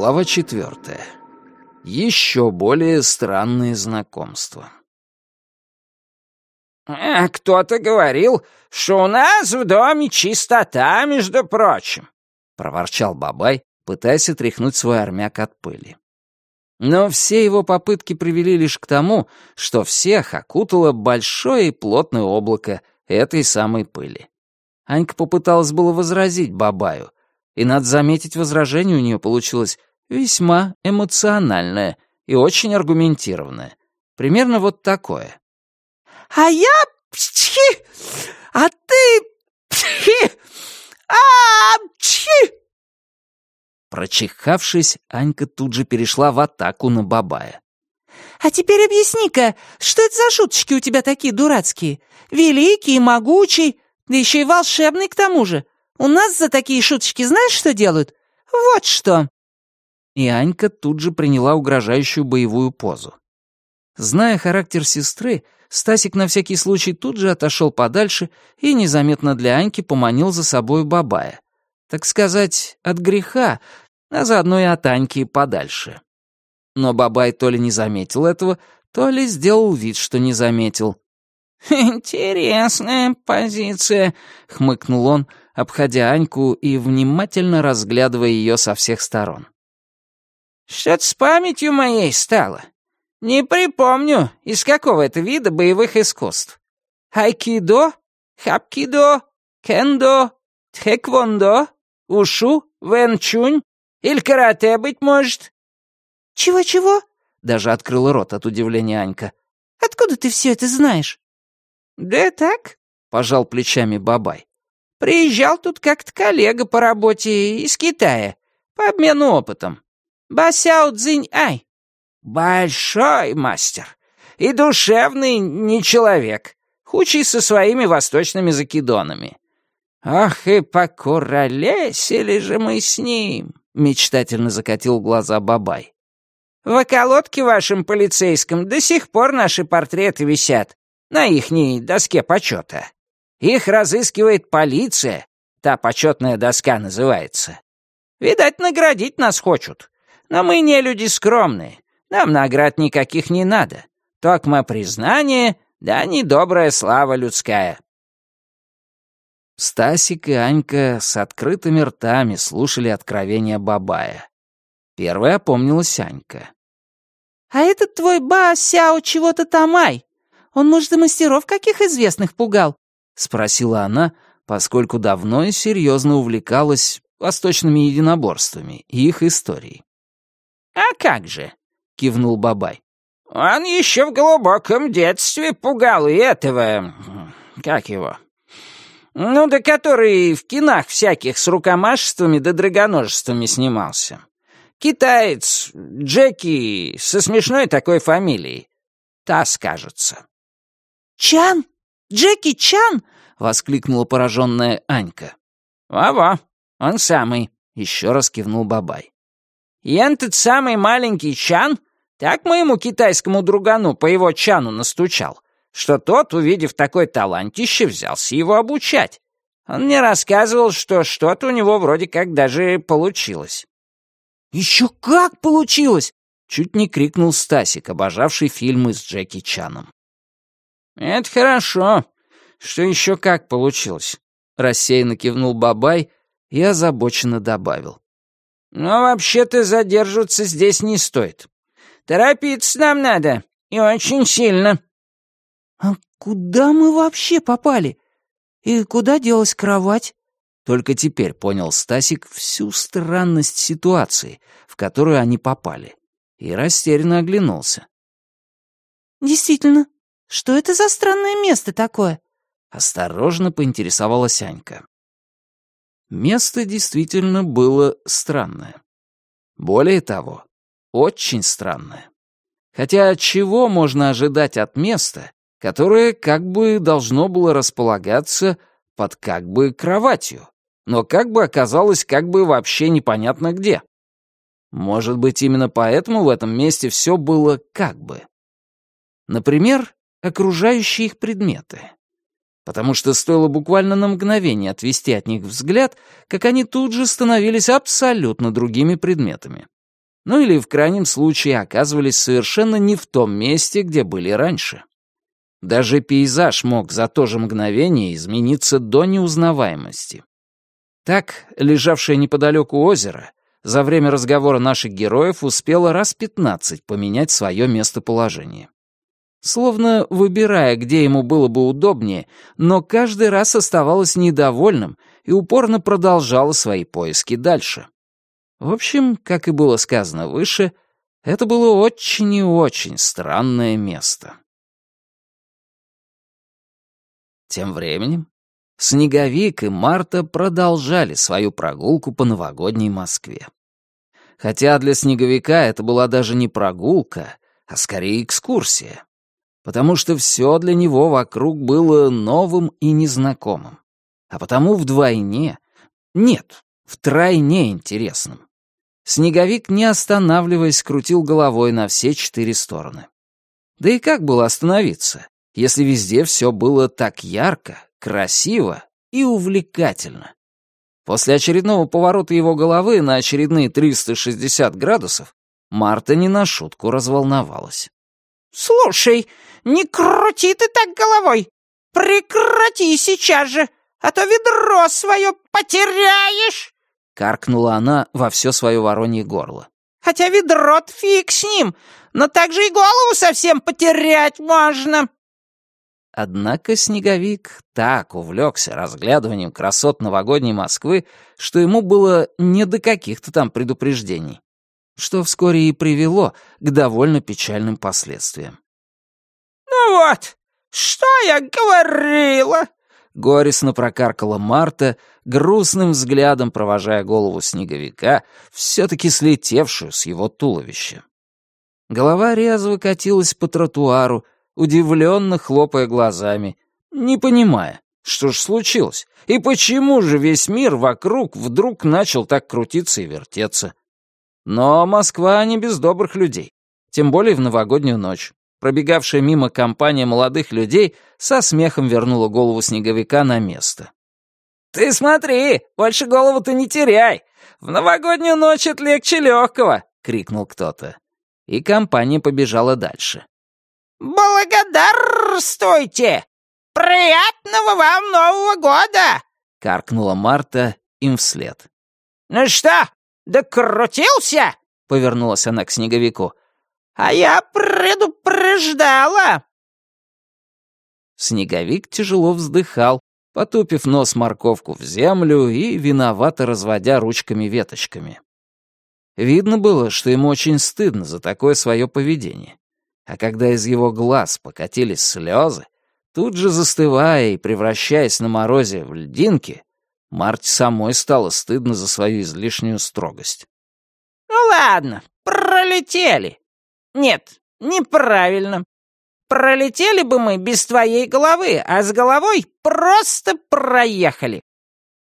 Глава четвертая. Еще более странные знакомства. «А кто-то говорил, что у нас в доме чистота, между прочим», — проворчал Бабай, пытаясь отряхнуть свой армяк от пыли. Но все его попытки привели лишь к тому, что всех окутало большое и плотное облако этой самой пыли. Анька попыталась было возразить Бабаю, и, надо заметить, возражение у нее получилось весьма эмоциональное и очень аргументированное. Примерно вот такое. «А я... Пчхи! А ты... Пчхи! А... Пчхи!» Прочихавшись, Анька тут же перешла в атаку на Бабая. «А теперь объясни-ка, что это за шуточки у тебя такие дурацкие? Великий, могучий, да еще и волшебный к тому же. У нас за такие шуточки знаешь, что делают? Вот что!» И Анька тут же приняла угрожающую боевую позу. Зная характер сестры, Стасик на всякий случай тут же отошел подальше и незаметно для Аньки поманил за собой Бабая. Так сказать, от греха, а заодно и от Аньки подальше. Но Бабай то ли не заметил этого, то ли сделал вид, что не заметил. «Интересная позиция», — хмыкнул он, обходя Аньку и внимательно разглядывая ее со всех сторон. «Что-то с памятью моей стало. Не припомню, из какого это вида боевых искусств. Айкидо? Хапкидо? Кендо? Тхэквондо? Ушу? Вэнчунь? Или карате, быть может?» «Чего-чего?» — даже открыла рот от удивления Анька. «Откуда ты все это знаешь?» «Да так», — пожал плечами Бабай. «Приезжал тут как-то коллега по работе из Китая, по обмену опытом. Басяо Цзинь-Ай. Большой мастер. И душевный не человек, хучий со своими восточными закидонами. Ах, и покуролесили же мы с ним!» — мечтательно закатил глаза Бабай. «В околотке вашем полицейском до сих пор наши портреты висят, на ихней доске почета. Их разыскивает полиция, та почетная доска называется. Видать, наградить нас хочут. Но мы не люди скромные, нам наград никаких не надо. Только признание, да недобрая слава людская». Стасик и Анька с открытыми ртами слушали откровения Бабая. Первая опомнилась Анька. «А этот твой Ба Сяо чего-то тамай. Он, может, и мастеров каких известных пугал?» — спросила она, поскольку давно и серьезно увлекалась восточными единоборствами и их историей. «А как же?» — кивнул Бабай. «Он еще в глубоком детстве пугал и этого... Как его? Ну, да который в кинах всяких с рукомашествами да драгоножествами снимался. Китаец, Джеки, со смешной такой фамилией. Тас, кажется. «Чан? Джеки Чан?» — воскликнула пораженная Анька. «Во-во, он самый», — еще раз кивнул Бабай. «Ян тот самый маленький Чан, так моему китайскому другану по его Чану настучал, что тот, увидев такой талантище, взялся его обучать. Он мне рассказывал, что что-то у него вроде как даже получилось». «Еще как получилось!» — чуть не крикнул Стасик, обожавший фильмы с Джеки Чаном. «Это хорошо. Что еще как получилось?» Рассеянно кивнул Бабай и озабоченно добавил. «Но вообще-то задерживаться здесь не стоит. Торопиться нам надо, и очень сильно». «А куда мы вообще попали? И куда делась кровать?» Только теперь понял Стасик всю странность ситуации, в которую они попали, и растерянно оглянулся. «Действительно, что это за странное место такое?» Осторожно поинтересовалась Анька. Место действительно было странное. Более того, очень странное. Хотя чего можно ожидать от места, которое как бы должно было располагаться под как бы кроватью, но как бы оказалось как бы вообще непонятно где? Может быть, именно поэтому в этом месте все было как бы. Например, окружающие их предметы. Потому что стоило буквально на мгновение отвести от них взгляд, как они тут же становились абсолютно другими предметами. Ну или в крайнем случае оказывались совершенно не в том месте, где были раньше. Даже пейзаж мог за то же мгновение измениться до неузнаваемости. Так, лежавшее неподалеку озеро за время разговора наших героев успело раз пятнадцать поменять свое местоположение. Словно выбирая, где ему было бы удобнее, но каждый раз оставалось недовольным и упорно продолжало свои поиски дальше. В общем, как и было сказано выше, это было очень и очень странное место. Тем временем Снеговик и Марта продолжали свою прогулку по новогодней Москве. Хотя для Снеговика это была даже не прогулка, а скорее экскурсия. Потому что все для него вокруг было новым и незнакомым. А потому вдвойне, нет, втройне интересным. Снеговик, не останавливаясь, крутил головой на все четыре стороны. Да и как было остановиться, если везде все было так ярко, красиво и увлекательно. После очередного поворота его головы на очередные 360 градусов Марта не на шутку разволновалась. «Слушай, не крути ты так головой! Прекрати сейчас же, а то ведро свое потеряешь!» Каркнула она во все свое воронье горло. «Хотя ведро фиг с ним, но так же и голову совсем потерять можно!» Однако Снеговик так увлекся разглядыванием красот новогодней Москвы, что ему было не до каких-то там предупреждений, что вскоре и привело к довольно печальным последствиям. «Ну вот, что я говорила?» Горестно прокаркала Марта, грустным взглядом провожая голову снеговика, все-таки слетевшую с его туловища. Голова резво катилась по тротуару, удивленно хлопая глазами, не понимая, что ж случилось, и почему же весь мир вокруг вдруг начал так крутиться и вертеться. Но Москва не без добрых людей, тем более в новогоднюю ночь. Пробегавшая мимо компания молодых людей со смехом вернула голову снеговика на место. «Ты смотри, больше голову-то не теряй! В новогоднюю ночь это легче легкого!» — крикнул кто-то. И компания побежала дальше. «Благодарствуйте! Приятного вам Нового года!» — каркнула Марта им вслед. «Ну что, докрутился?» — повернулась она к снеговику. «А я предупреждала!» Снеговик тяжело вздыхал, потупив нос морковку в землю и виновато разводя ручками-веточками. Видно было, что ему очень стыдно за такое свое поведение а когда из его глаз покатились слезы, тут же застывая и превращаясь на морозе в льдинки, Марте самой стало стыдно за свою излишнюю строгость. «Ну ладно, пролетели. Нет, неправильно. Пролетели бы мы без твоей головы, а с головой просто проехали.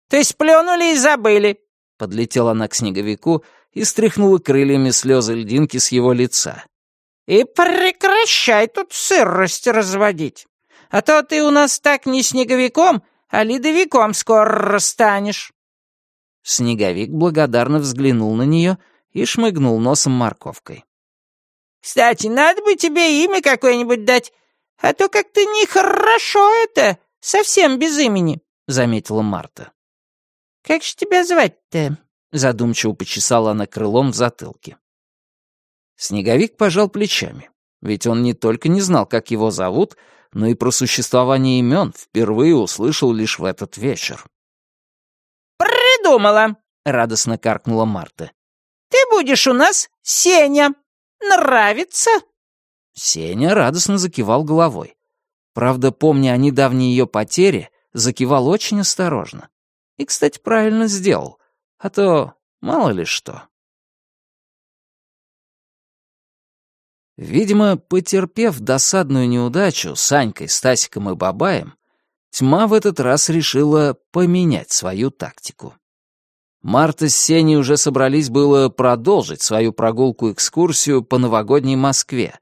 То есть плюнули и забыли». Подлетела она к снеговику и стряхнула крыльями слезы льдинки с его лица. И прекращай тут сырость разводить. А то ты у нас так не снеговиком, а ледовиком скоро станешь». Снеговик благодарно взглянул на нее и шмыгнул носом морковкой. «Кстати, надо бы тебе имя какое-нибудь дать, а то как-то нехорошо это, совсем без имени», — заметила Марта. «Как же тебя звать-то?» — задумчиво почесала она крылом в затылке. Снеговик пожал плечами, ведь он не только не знал, как его зовут, но и про существование имен впервые услышал лишь в этот вечер. «Придумала!» — радостно каркнула Марта. «Ты будешь у нас Сеня. Нравится?» Сеня радостно закивал головой. Правда, помня о недавней ее потере, закивал очень осторожно. И, кстати, правильно сделал. А то мало ли что. Видимо, потерпев досадную неудачу с Анькой, Стасиком и Бабаем, тьма в этот раз решила поменять свою тактику. Марта с Сеней уже собрались было продолжить свою прогулку-экскурсию по новогодней Москве,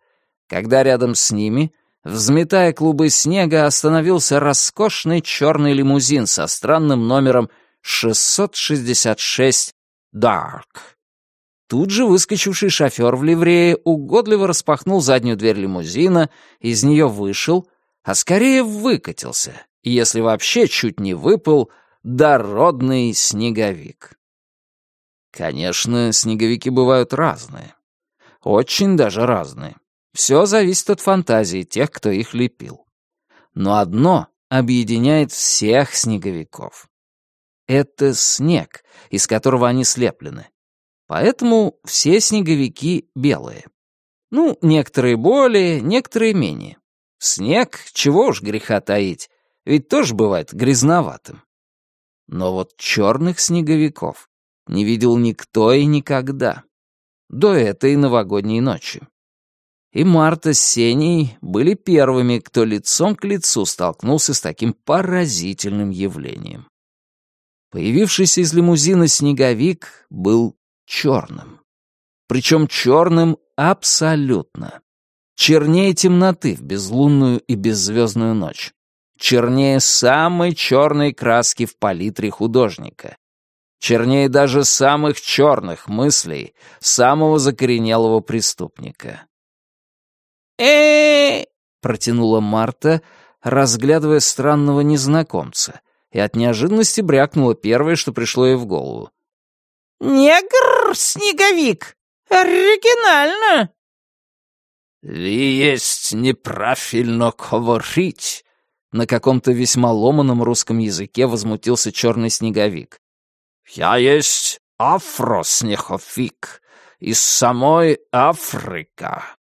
когда рядом с ними, взметая клубы снега, остановился роскошный черный лимузин со странным номером 666 Dark. Тут же выскочивший шофер в ливрее угодливо распахнул заднюю дверь лимузина, из нее вышел, а скорее выкатился, если вообще чуть не выпал, дородный снеговик. Конечно, снеговики бывают разные. Очень даже разные. Все зависит от фантазии тех, кто их лепил. Но одно объединяет всех снеговиков. Это снег, из которого они слеплены. Поэтому все снеговики белые. Ну, некоторые более, некоторые менее. Снег, чего уж греха таить, ведь тоже бывает грязноватым. Но вот черных снеговиков не видел никто и никогда. До этой новогодней ночи. И Марта с Сеней были первыми, кто лицом к лицу столкнулся с таким поразительным явлением. Появившийся из лимузина снеговик был черным. Причем черным абсолютно. Чернее темноты в безлунную и беззвездную ночь. Чернее самой черной краски в палитре художника. Чернее даже самых черных мыслей самого закоренелого преступника. э протянула Марта, разглядывая странного незнакомца, и от неожиданности брякнула первое, что пришло ей в голову. «Негр-снеговик! Оригинально!» «Ви есть неправильно говорить!» На каком-то весьма ломаном русском языке возмутился черный снеговик. «Я есть афроснеговик из самой Африка».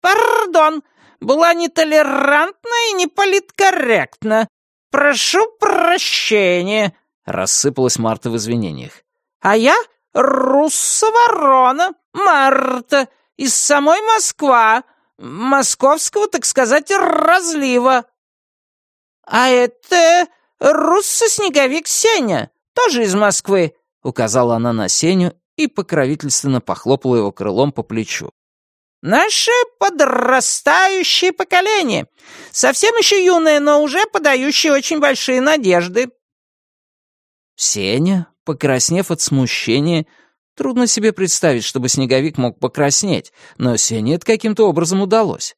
«Пардон, была нетолерантна и неполиткорректна. Прошу прощения», — рассыпалась Марта в извинениях. «А я Русса Марта, из самой Москва, московского, так сказать, разлива». «А это Руссо-снеговик Сеня, тоже из Москвы», — указала она на Сеню и покровительственно похлопала его крылом по плечу. «Наше подрастающее поколение. Совсем еще юное, но уже подающее очень большие надежды». Сеня, покраснев от смущения, трудно себе представить, чтобы снеговик мог покраснеть, но Сене это каким-то образом удалось.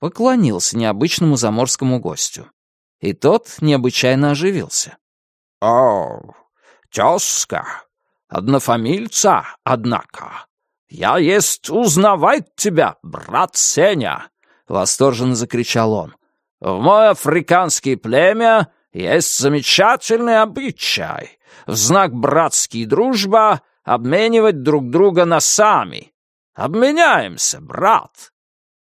Поклонился необычному заморскому гостю. И тот необычайно оживился. «О, тезка, однофамильца, однако. Я есть узнавать тебя, брат Сеня!» — восторженно закричал он. «В мой африканский племя есть замечательный обычай. В знак братский дружба обменивать друг друга носами. Обменяемся, брат!»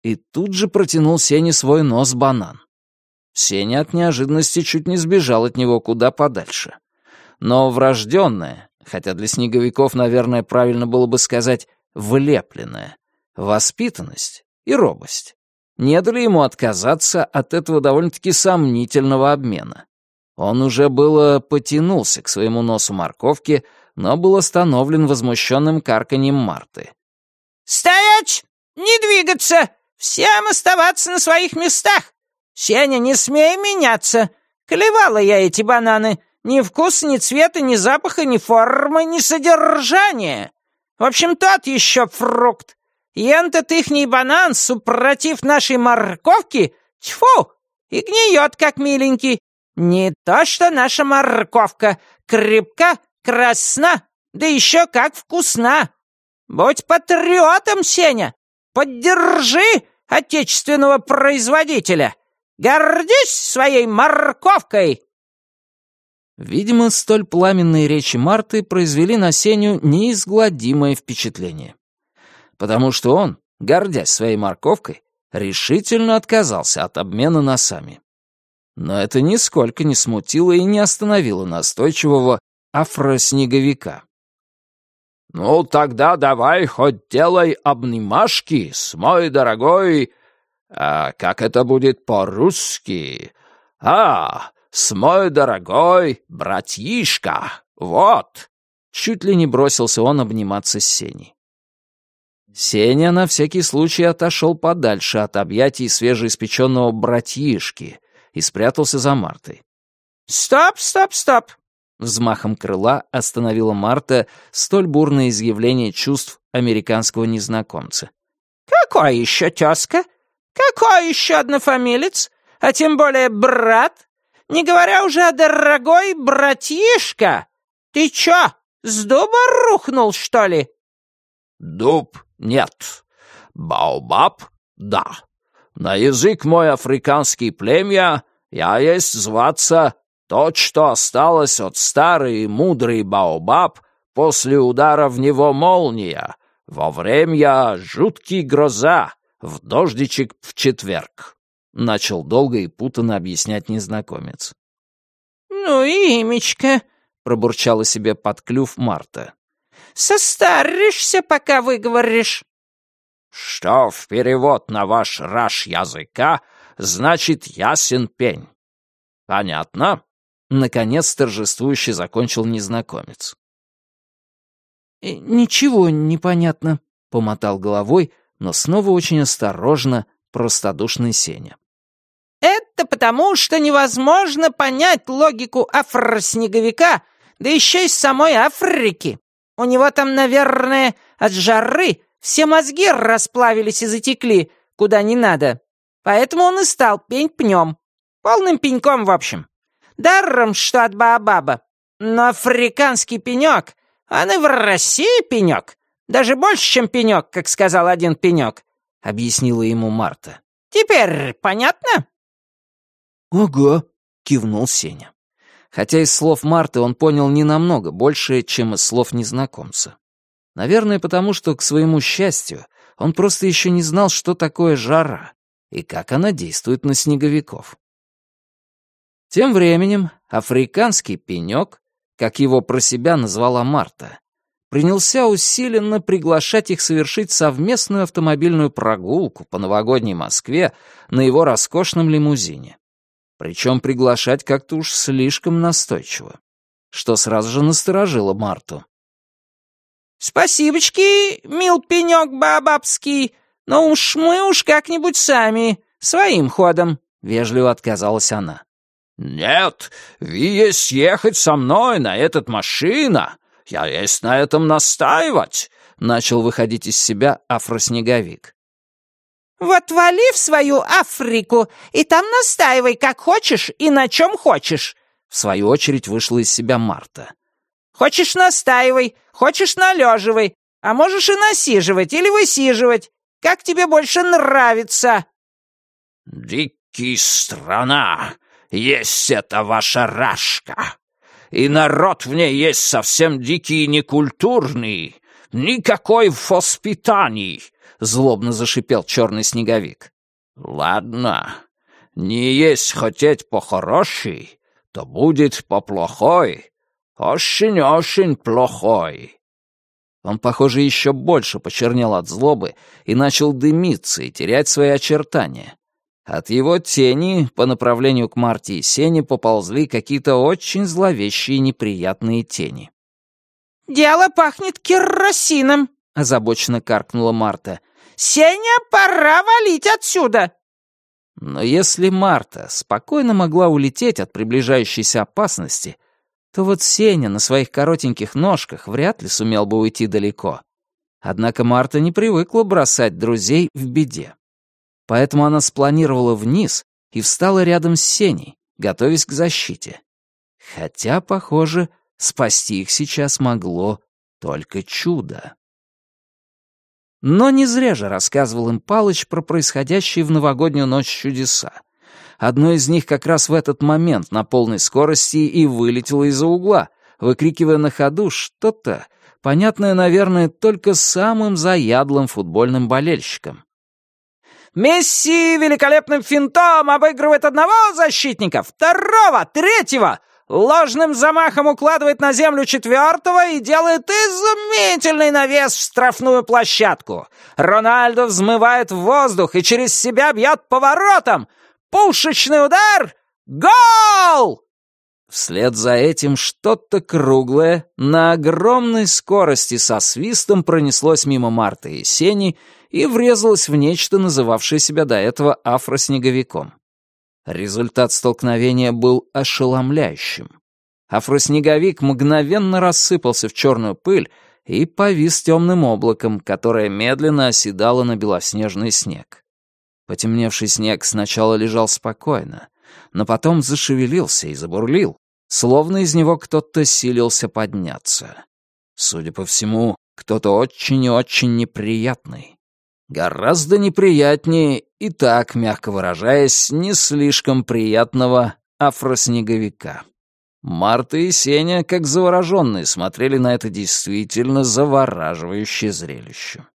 И тут же протянул Сене свой нос-банан. Сеня от неожиданности чуть не сбежал от него куда подальше. Но врожденная, хотя для снеговиков, наверное, правильно было бы сказать «влепленная», воспитанность и робость не дали ему отказаться от этого довольно-таки сомнительного обмена. Он уже было потянулся к своему носу морковки, но был остановлен возмущенным карканьем Марты. «Стоять! Не двигаться! Всем оставаться на своих местах! «Сеня, не смей меняться! Клевала я эти бананы! Ни вкуса, ни цвета, ни запаха, ни формы, ни содержания! В общем, тот еще фрукт! Ен-то ихний банан, супротив нашей морковки, тьфу, и гниет, как миленький! Не то что наша морковка, крепка, красна, да еще как вкусна! Будь патриотом, Сеня! Поддержи отечественного производителя!» Гордись своей морковкой!» Видимо, столь пламенные речи Марты произвели на Сеню неизгладимое впечатление. Потому что он, гордясь своей морковкой, решительно отказался от обмена носами. Но это нисколько не смутило и не остановило настойчивого афроснеговика. «Ну, тогда давай хоть делай обнимашки с мой дорогой а как это будет по-русски? А, с мой дорогой братишка, вот!» Чуть ли не бросился он обниматься с Сеней. Сеня на всякий случай отошел подальше от объятий свежеиспеченного братишки и спрятался за Мартой. «Стоп, стоп, стоп! Взмахом крыла остановила Марта столь бурное изъявление чувств американского незнакомца. «Какой еще тезка? Какой еще однофамилец? А тем более брат? Не говоря уже о дорогой братишка! Ты чё, с дуба рухнул, что ли?» «Дуб нет. Баобаб — да. На язык мой африканский племя я есть зваться тот, что осталось от старый мудрый Баобаб после удара в него молния, во время жуткий гроза, в дождичек в четверг. Начал долго и путанно объяснять незнакомец. «Ну и имечко», — пробурчала себе под клюв Марта. «Состаришься, пока выговоришь». «Что в перевод на ваш раш языка значит «ясен пень». Понятно?» Наконец торжествующе закончил незнакомец. «Э, «Ничего не понятно», — помотал головой, но снова очень осторожно, простодушный Сеня. «Это потому, что невозможно понять логику афроснеговика, да еще из самой Африки. У него там, наверное, от жары все мозги расплавились и затекли, куда не надо. Поэтому он и стал пень-пнем. Полным пеньком, в общем. Даром, что от Баобаба. Но африканский пенек, он и в России пенек. Даже больше, чем пенек, как сказал один пенек, — объяснила ему Марта. Теперь понятно? «Ага», — кивнул Сеня. Хотя из слов Марты он понял не намного больше, чем из слов незнакомца. Наверное, потому что, к своему счастью, он просто еще не знал, что такое жара и как она действует на снеговиков. Тем временем африканский пенек, как его про себя назвала Марта, принялся усиленно приглашать их совершить совместную автомобильную прогулку по новогодней Москве на его роскошном лимузине. Причем приглашать как-то уж слишком настойчиво, что сразу же насторожило Марту. «Спасибочки, мил пенек бабабский, но уж мы уж как-нибудь сами, своим ходом», — вежливо отказалась она. «Нет, вы есть ехать со мной на этот машина. Я есть на этом настаивать», — начал выходить из себя афроснеговик. «Вот вали в свою Африку и там настаивай, как хочешь и на чем хочешь», — в свою очередь вышла из себя Марта. «Хочешь настаивай, хочешь належивай, а можешь и насиживать или высиживать, как тебе больше нравится». «Дикий страна, есть эта ваша рашка, и народ в ней есть совсем дикий и некультурный, никакой воспитаний», — злобно зашипел черный снеговик. «Ладно, не есть хотеть по-хорошей, то будет по-плохой, очень-очень плохой». Он, похоже, еще больше почернел от злобы и начал дымиться и терять свои очертания. От его тени по направлению к Марте и Сене поползли какие-то очень зловещие неприятные тени. «Дело пахнет керосином», — озабоченно каркнула Марта. «Сеня, пора валить отсюда!» Но если Марта спокойно могла улететь от приближающейся опасности, то вот Сеня на своих коротеньких ножках вряд ли сумел бы уйти далеко. Однако Марта не привыкла бросать друзей в беде. Поэтому она спланировала вниз и встала рядом с Сеней, готовясь к защите. Хотя, похоже, спасти их сейчас могло только чудо. Но не зря же рассказывал им Палыч про происходящие в новогоднюю ночь чудеса. Одно из них как раз в этот момент на полной скорости и вылетело из-за угла, выкрикивая на ходу что-то, понятное, наверное, только самым заядлым футбольным болельщикам. Месси великолепным финтом обыгрывает одного защитника, второго, третьего, ложным замахом укладывает на землю четвертого и делает изумительный навес в штрафную площадку. Рональдо взмывает в воздух и через себя бьет поворотом. Пушечный удар! Гол! Вслед за этим что-то круглое на огромной скорости со свистом пронеслось мимо Марты и Сени и врезалось в нечто, называвшее себя до этого афроснеговиком. Результат столкновения был ошеломляющим. Афроснеговик мгновенно рассыпался в черную пыль и повис темным облаком, которое медленно оседало на белоснежный снег. Потемневший снег сначала лежал спокойно, но потом зашевелился и забурлил, словно из него кто-то силился подняться. Судя по всему, кто-то очень и очень неприятный. Гораздо неприятнее и так, мягко выражаясь, не слишком приятного афроснеговика. Марта и Сеня, как завороженные, смотрели на это действительно завораживающее зрелище.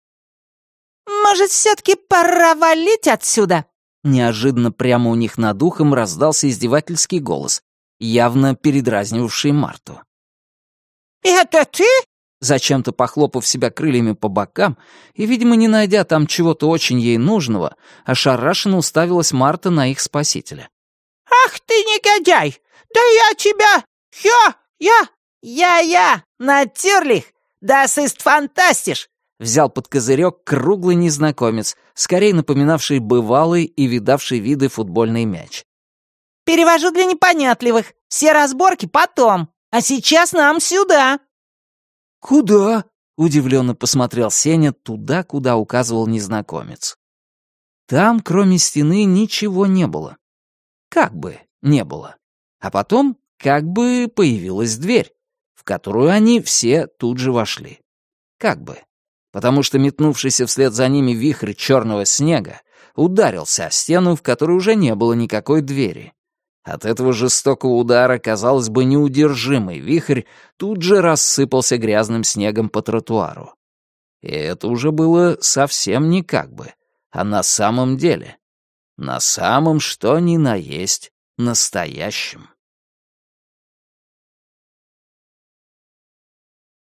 «Может, все-таки пора валить отсюда?» Неожиданно прямо у них над ухом раздался издевательский голос, явно передразнивавший Марту. «Это ты?» Зачем-то похлопав себя крыльями по бокам и, видимо, не найдя там чего-то очень ей нужного, ошарашенно уставилась Марта на их спасителя. «Ах ты негодяй! Да я тебя! Я! Я! Я-я! Натюрлих! Das ist фантастиш!» Взял под козырек круглый незнакомец, скорее напоминавший бывалый и видавший виды футбольный мяч. «Перевожу для непонятливых. Все разборки потом. А сейчас нам сюда!» «Куда?» — удивленно посмотрел Сеня туда, куда указывал незнакомец. Там, кроме стены, ничего не было. Как бы не было. А потом как бы появилась дверь, в которую они все тут же вошли. Как бы. Потому что метнувшийся вслед за ними вихрь черного снега ударился о стену, в которой уже не было никакой двери. От этого жестокого удара, казалось бы, неудержимый вихрь тут же рассыпался грязным снегом по тротуару. И это уже было совсем не как бы, а на самом деле. На самом что ни на есть настоящем.